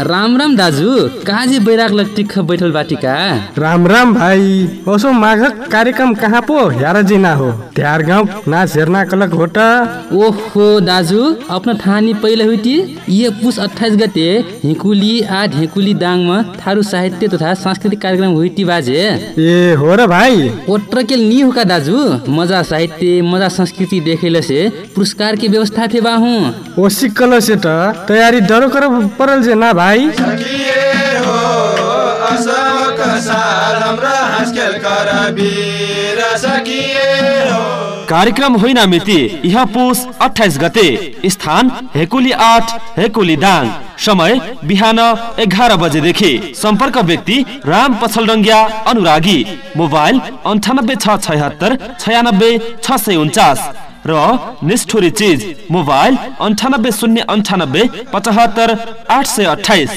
राम राम दाजु काजी बैराग लट्टिख बैठल बाटिका? राम राम भाइ ओसो माघक कार्यक्रम कहाँ पो? हेर जिना हो। त्यार गाउँ नाच हेर्ना कलक हो त ओहो दाजु आफ्नो ठानी पहिला हुइटी ये पुस अठाइस गते हिकुली आ ढेकुली दाङमा थारू साहित्य तथा सांस्कृतिक कार्यक्रम हुइटी बाजे। ए हो र भाइ। ओट्रकेल नि हुका दाजु मजा साहित्य मजा संस्कृति देखेले से पुरस्कार की व्यवस्था थे बाहु। ओ सिक्कल से त तयारी डरो कर परल जे ना भाइ। कार्यक्रम होइन मिति। यह पुस अठाइस गते। स्थान हेकुली आठ हेकुली दाङ। समय बिहान एघार बजेदेखि। सम्पर्क व्यक्ति राम पछलडङ्गिया अनुरागी। मोबाइल अन्ठानब्बे छ छयत्तर छयानब्बे छ सय उन्चास। र निष्ठुरी चिज मोबाइल अन्ठानब्बे शून्य अन्ठानब्बे पचहत्तर आठ सय अठाइस